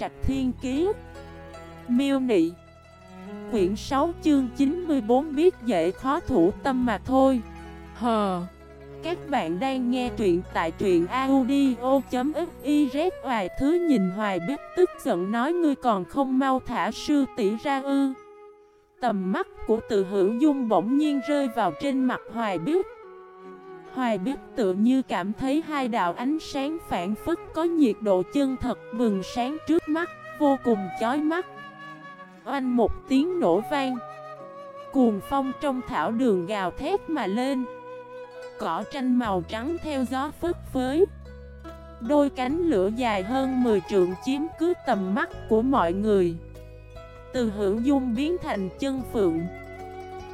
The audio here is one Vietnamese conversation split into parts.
Trạch Thiên Kiế Miêu Nị. Quyển 6 chương 94 biết dễ khó thủ tâm mà thôi. Hờ. Các bạn đang nghe truyện tại truyện audio.xyz Hoài thứ nhìn Hoài biết tức giận nói ngươi còn không mau thả sư tỷ ra ư. Tầm mắt của từ hữu dung bỗng nhiên rơi vào trên mặt Hoài biết Hoài biết tự như cảm thấy hai đạo ánh sáng phản phức có nhiệt độ chân thật bừng sáng trước mắt, vô cùng chói mắt. Oanh một tiếng nổ vang. Cuồng phong trong thảo đường gào thét mà lên. Cỏ tranh màu trắng theo gió phất phới. Đôi cánh lửa dài hơn 10 trượng chiếm cứ tầm mắt của mọi người. Từ hữu dung biến thành chân phượng.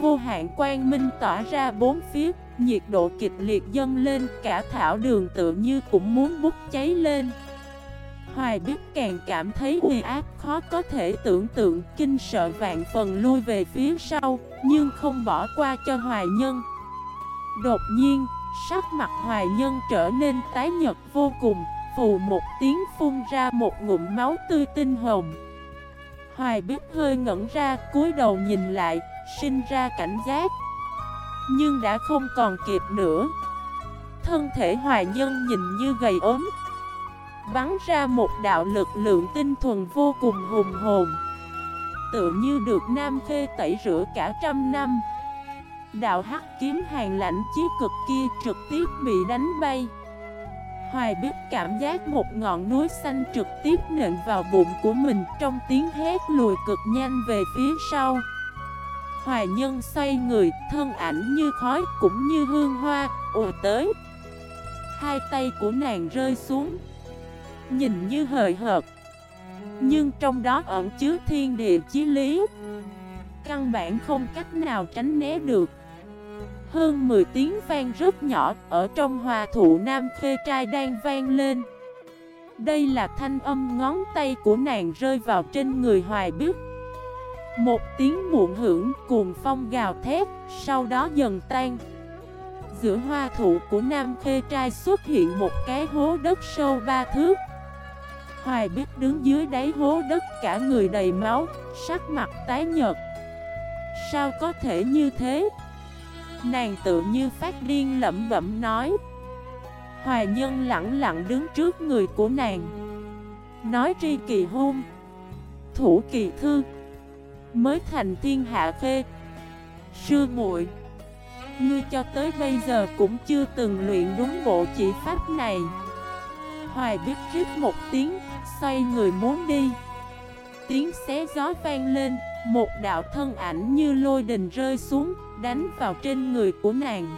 Vô hạn quang minh tỏa ra bốn phía Nhiệt độ kịch liệt dâng lên Cả thảo đường tự như cũng muốn bút cháy lên. Hoài biết càng cảm thấy uy áp khó có thể tưởng tượng Kinh sợ vạn phần lui về phía sau Nhưng không bỏ qua cho hoài nhân. Đột nhiên, sắc mặt hoài nhân trở nên tái nhật vô cùng Phù một tiếng phun ra một ngụm máu tươi tinh hồng. Hoài biết hơi ngẩn ra cúi đầu nhìn lại Sinh ra cảnh giác. Nhưng đã không còn kịp nữa. Thân thể hoài nhân nhìn như gầy ốm. Bắn ra một đạo lực lượng tinh thuần vô cùng hùng hồn. Tự như được Nam Khê tẩy rửa cả trăm năm. Đạo hắc kiếm hàng lạnh chí cực kia trực tiếp bị đánh bay. Hoài biết cảm giác một ngọn núi xanh trực tiếp nện vào bụng của mình trong tiếng hét lùi cực nhanh về phía sau. Hoài nhân xoay người, thân ảnh như khói cũng như hương hoa, ùa tới. Hai tay của nàng rơi xuống Nhìn như hời hợt. Nhưng trong đó ẩn chứa thiên địa chí lý. Căn bản không cách nào tránh né được. Hơn 10 tiếng vang rất nhỏ Ở trong hòa thụ nam khê trai đang vang lên. Đây là thanh âm ngón tay của nàng rơi vào trên người hoài biết một tiếng muộn hưởng cuồng phong gào thét, sau đó dần tan. Giữa hoa thụ của Nam Khê Trai xuất hiện một cái hố đất sâu ba thước. Hoài biết đứng dưới đáy hố đất cả người đầy máu, sắc mặt tái nhợt. Sao có thể như thế? Nàng tự như phát điên lẩm bẩm nói. Hoài nhân lặng lặng đứng trước người của nàng. Nói tri kỳ hôn. Thủ kỳ thư mới thành thiên hạ phê Sư muội, ngươi cho tới bây giờ cũng chưa từng luyện đúng bộ chỉ pháp này. Hoài biết rít một tiếng, xoay người muốn đi. Tiếng xé gió vang lên, một đạo thân ảnh như lôi đình rơi xuống, đánh vào trên người của nàng.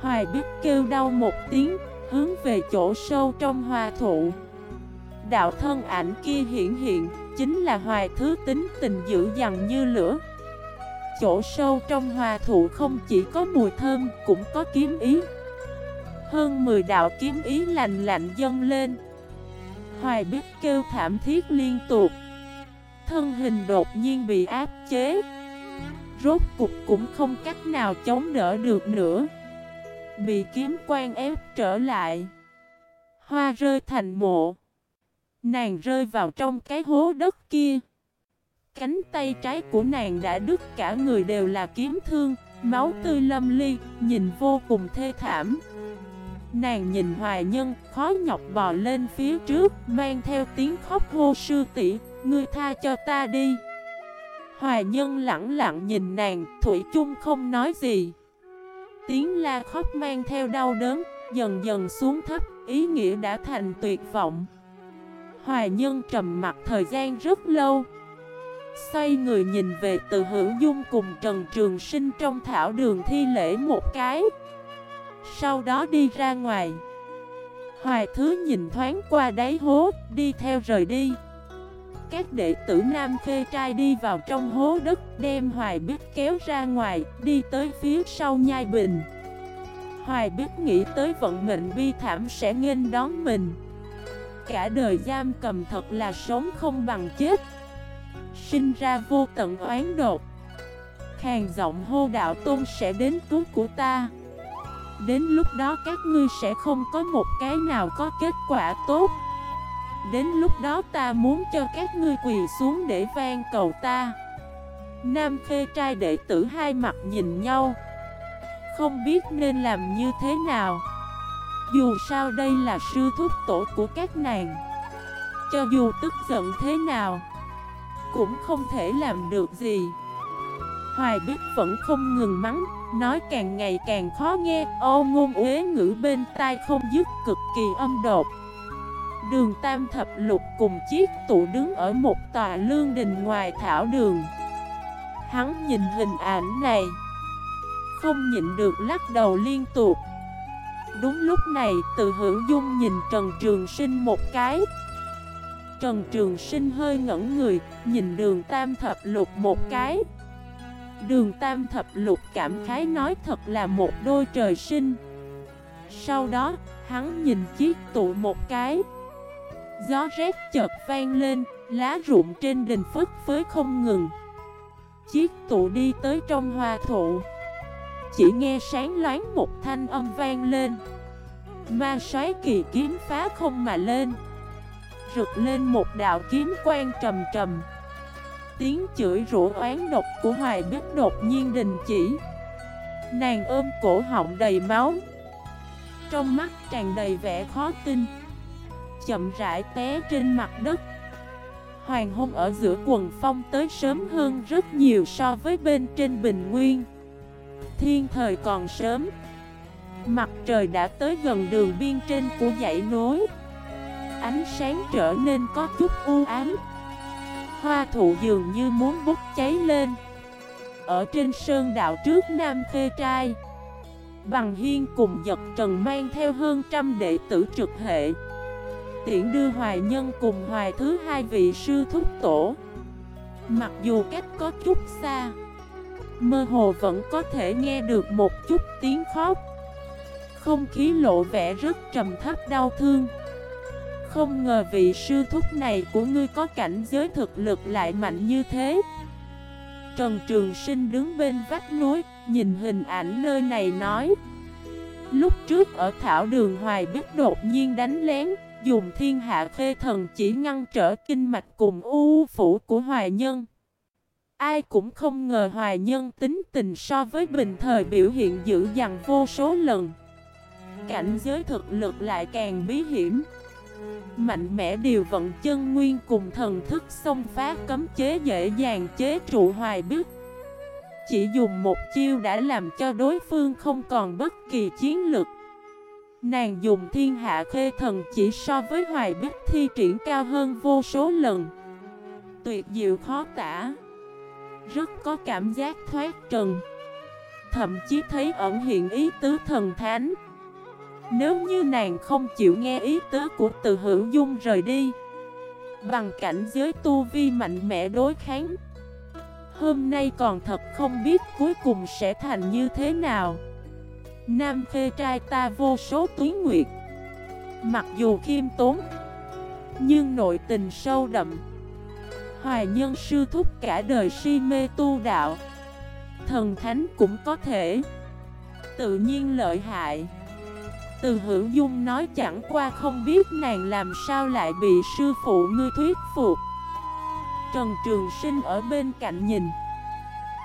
Hoài biết kêu đau một tiếng, hướng về chỗ sâu trong hoa thụ. Đạo thân ảnh kia hiển hiện, chính là hoài thứ tính tình dữ dằn như lửa. Chỗ sâu trong hòa thụ không chỉ có mùi thơm, cũng có kiếm ý. Hơn 10 đạo kiếm ý lành lạnh dâng lên. Hoài biết kêu thảm thiết liên tục. Thân hình đột nhiên bị áp chế. Rốt cục cũng không cách nào chống đỡ được nữa. Bị kiếm quan ép trở lại. Hoa rơi thành mộ. Nàng rơi vào trong cái hố đất kia. Cánh tay trái của nàng đã đứt cả người đều là kiếm thương Máu tươi lâm ly, nhìn vô cùng thê thảm. Nàng nhìn hoài nhân, khó nhọc bò lên phía trước Mang theo tiếng khóc hô sư tỷ Ngươi tha cho ta đi. Hoài nhân lặng lặng nhìn nàng, Thủy chung không nói gì. Tiếng la khóc mang theo đau đớn, dần dần xuống thấp, ý nghĩa đã thành tuyệt vọng. Hoài nhân trầm mặt thời gian rất lâu. Xoay người nhìn về từ hữu dung cùng Trần Trường Sinh trong thảo đường thi lễ một cái. Sau đó đi ra ngoài. Hoài thứ nhìn thoáng qua đáy hố, đi theo rời đi. Các đệ tử Nam phê Trai đi vào trong hố đất Đem Hoài Biết kéo ra ngoài, đi tới phía sau nhai bình. Hoài Biết nghĩ tới vận mệnh bi thảm sẽ nghênh đón mình cả đời giam cầm thật là sống không bằng chết. Sinh ra vô tận oán đột hàng giọng hô đạo tôn sẽ đến cứu của ta. Đến lúc đó các ngươi sẽ không có một cái nào có kết quả tốt. Đến lúc đó ta muốn cho các ngươi quỳ xuống để van cầu ta. Nam khê trai đệ tử hai mặt nhìn nhau. Không biết nên làm như thế nào. Dù sao đây là sư thúc tổ của các nàng. Cho dù tức giận thế nào, Cũng không thể làm được gì. Hoài Bích vẫn không ngừng mắng, Nói càng ngày càng khó nghe. Ô ngôn uế ngữ bên tai không dứt cực kỳ âm đột. Đường Tam Thập Lục cùng chiếc tụ đứng ở một tòa lương đình ngoài thảo đường. Hắn nhìn hình ảnh này, Không nhịn được lắc đầu liên tục. Đúng lúc này từ hữu dung nhìn Trần Trường Sinh một cái. Trần Trường Sinh hơi ngẩn người Nhìn đường Tam Thập Lục một cái. Đường Tam Thập Lục cảm khái nói thật là một đôi trời sinh. Sau đó, hắn nhìn chiếc tụ một cái. Gió rét chợt vang lên, lá rụng trên đình phất phới không ngừng. Chiếc tụ đi tới trong hoa thụ. Chỉ nghe sáng loáng một thanh âm vang lên. Ma xoáy kỳ kiếm phá không mà lên. Rực lên một đạo kiếm quang trầm trầm. Tiếng chửi rủa oán độc của Hoài Bích đột nhiên đình chỉ. Nàng ôm cổ họng đầy máu. Trong mắt tràn đầy vẻ khó tin. Chậm rãi té trên mặt đất. Hoàng hôn ở giữa quần phong tới sớm hơn rất nhiều so với bên trên bình nguyên. Thiên thời còn sớm. Mặt trời đã tới gần đường biên trên của dãy núi. Ánh sáng trở nên có chút u ám. Hoa thụ dường như muốn bốc cháy lên. Ở trên sơn đạo trước Nam Khê Trai, Bằng Hiên cùng giật trần mang theo hơn trăm đệ tử trực hệ. Tiễn đưa Hoài Nhân cùng Hoài thứ hai vị sư thúc tổ. Mặc dù cách có chút xa Mơ hồ vẫn có thể nghe được một chút tiếng khóc. Không khí lộ vẻ rất trầm thấp đau thương. Không ngờ vị sư thúc này của ngươi có cảnh giới thực lực lại mạnh như thế. Trần Trường Sinh đứng bên vách núi, Nhìn hình ảnh nơi này nói. Lúc trước ở thảo đường Hoài Bích đột nhiên đánh lén, Dùng thiên hạ khê thần chỉ ngăn trở kinh mạch cùng u phủ của Hoài Nhân. Ai cũng không ngờ Hoài Nhân tính tình so với bình thời biểu hiện dữ dằn vô số lần. Cảnh giới thực lực lại càng bí hiểm. Mạnh mẽ điều vận chân nguyên cùng thần thức xông phá cấm chế dễ dàng chế trụ hoài bức. Chỉ dùng một chiêu đã làm cho đối phương không còn bất kỳ chiến lực. Nàng dùng thiên hạ khê thần chỉ so với hoài bích thi triển cao hơn vô số lần. Tuyệt diệu khó tả. Rất có cảm giác thoát trần. Thậm chí thấy ẩn hiện ý tứ thần thánh. Nếu như nàng không chịu nghe ý tứ của từ hữu dung rời đi, Bằng cảnh giới tu vi mạnh mẽ đối kháng, Hôm nay còn thật không biết cuối cùng sẽ thành như thế nào. Nam khê trai ta vô số tuyến nguyệt. Mặc dù khiêm tốn, Nhưng nội tình sâu đậm. Hoài nhân sư thúc cả đời si mê tu đạo. Thần thánh cũng có thể. Tự nhiên lợi hại. Từ hữu dung nói chẳng qua không biết nàng làm sao lại bị sư phụ ngươi thuyết phục. Trần Trường Sinh ở bên cạnh nhìn.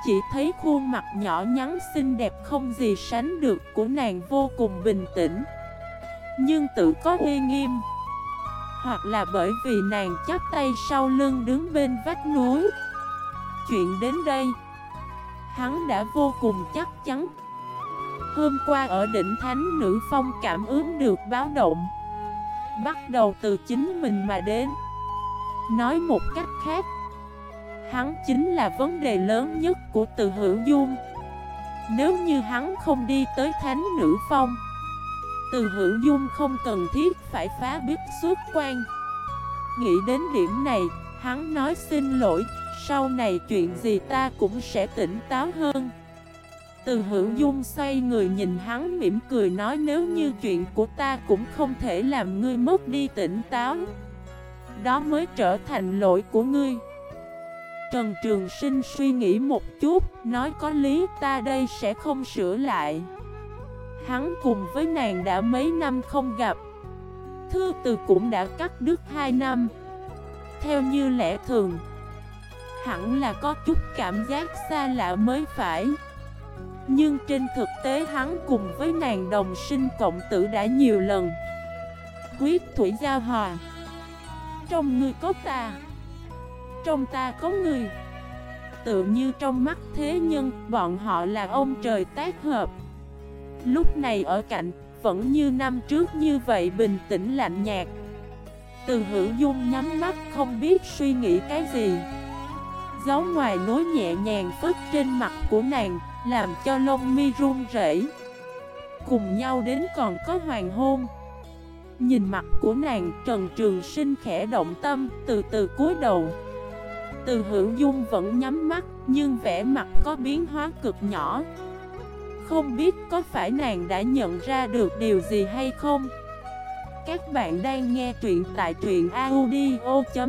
Chỉ thấy khuôn mặt nhỏ nhắn xinh đẹp không gì sánh được của nàng vô cùng bình tĩnh. Nhưng tự có uy nghiêm. Hoặc là bởi vì nàng chắp tay sau lưng đứng bên vách núi. Chuyện đến đây, Hắn đã vô cùng chắc chắn. Hôm qua ở đỉnh Thánh, Nữ Phong cảm ứng được báo động, Bắt đầu từ chính mình mà đến. Nói một cách khác, Hắn chính là vấn đề lớn nhất của từ hữu dung. Nếu như hắn không đi tới Thánh Nữ Phong từ hữu dung không cần thiết phải phá biết xuất quan. Nghĩ đến điểm này, Hắn nói xin lỗi, Sau này chuyện gì ta cũng sẽ tỉnh táo hơn. Từ hữu dung xoay người nhìn hắn mỉm cười nói nếu như chuyện của ta cũng không thể làm ngươi mất đi tỉnh táo, Đó mới trở thành lỗi của ngươi. Trần Trường Sinh suy nghĩ một chút, Nói có lý ta đây sẽ không sửa lại. Hắn cùng với nàng đã mấy năm không gặp. Thư từ cũng đã cắt đứt 2 năm. Theo như lẽ thường, Hẳn là có chút cảm giác xa lạ mới phải. Nhưng trên thực tế hắn cùng với nàng đồng sinh cộng tử đã nhiều lần. Huyết thủy giao hòa. Trong người có ta. Trong ta có người Tự như trong mắt thế nhân, Bọn họ là ông trời tác hợp. Lúc này ở cạnh, Vẫn như năm trước như vậy bình tĩnh lạnh nhạt. Từ hữu dung nhắm mắt không biết suy nghĩ cái gì. Gió ngoài nối nhẹ nhàng phất trên mặt của nàng, Làm cho lông mi run rẩy. Cùng nhau đến còn có hoàng hôn. Nhìn mặt của nàng, Trần Trường Sinh khẽ động tâm Từ từ cúi đầu. Từ hữu dung vẫn nhắm mắt, Nhưng vẻ mặt có biến hóa cực nhỏ. Không biết có phải nàng đã nhận ra được điều gì hay không? Các bạn đang nghe truyện tại truyện audio.fif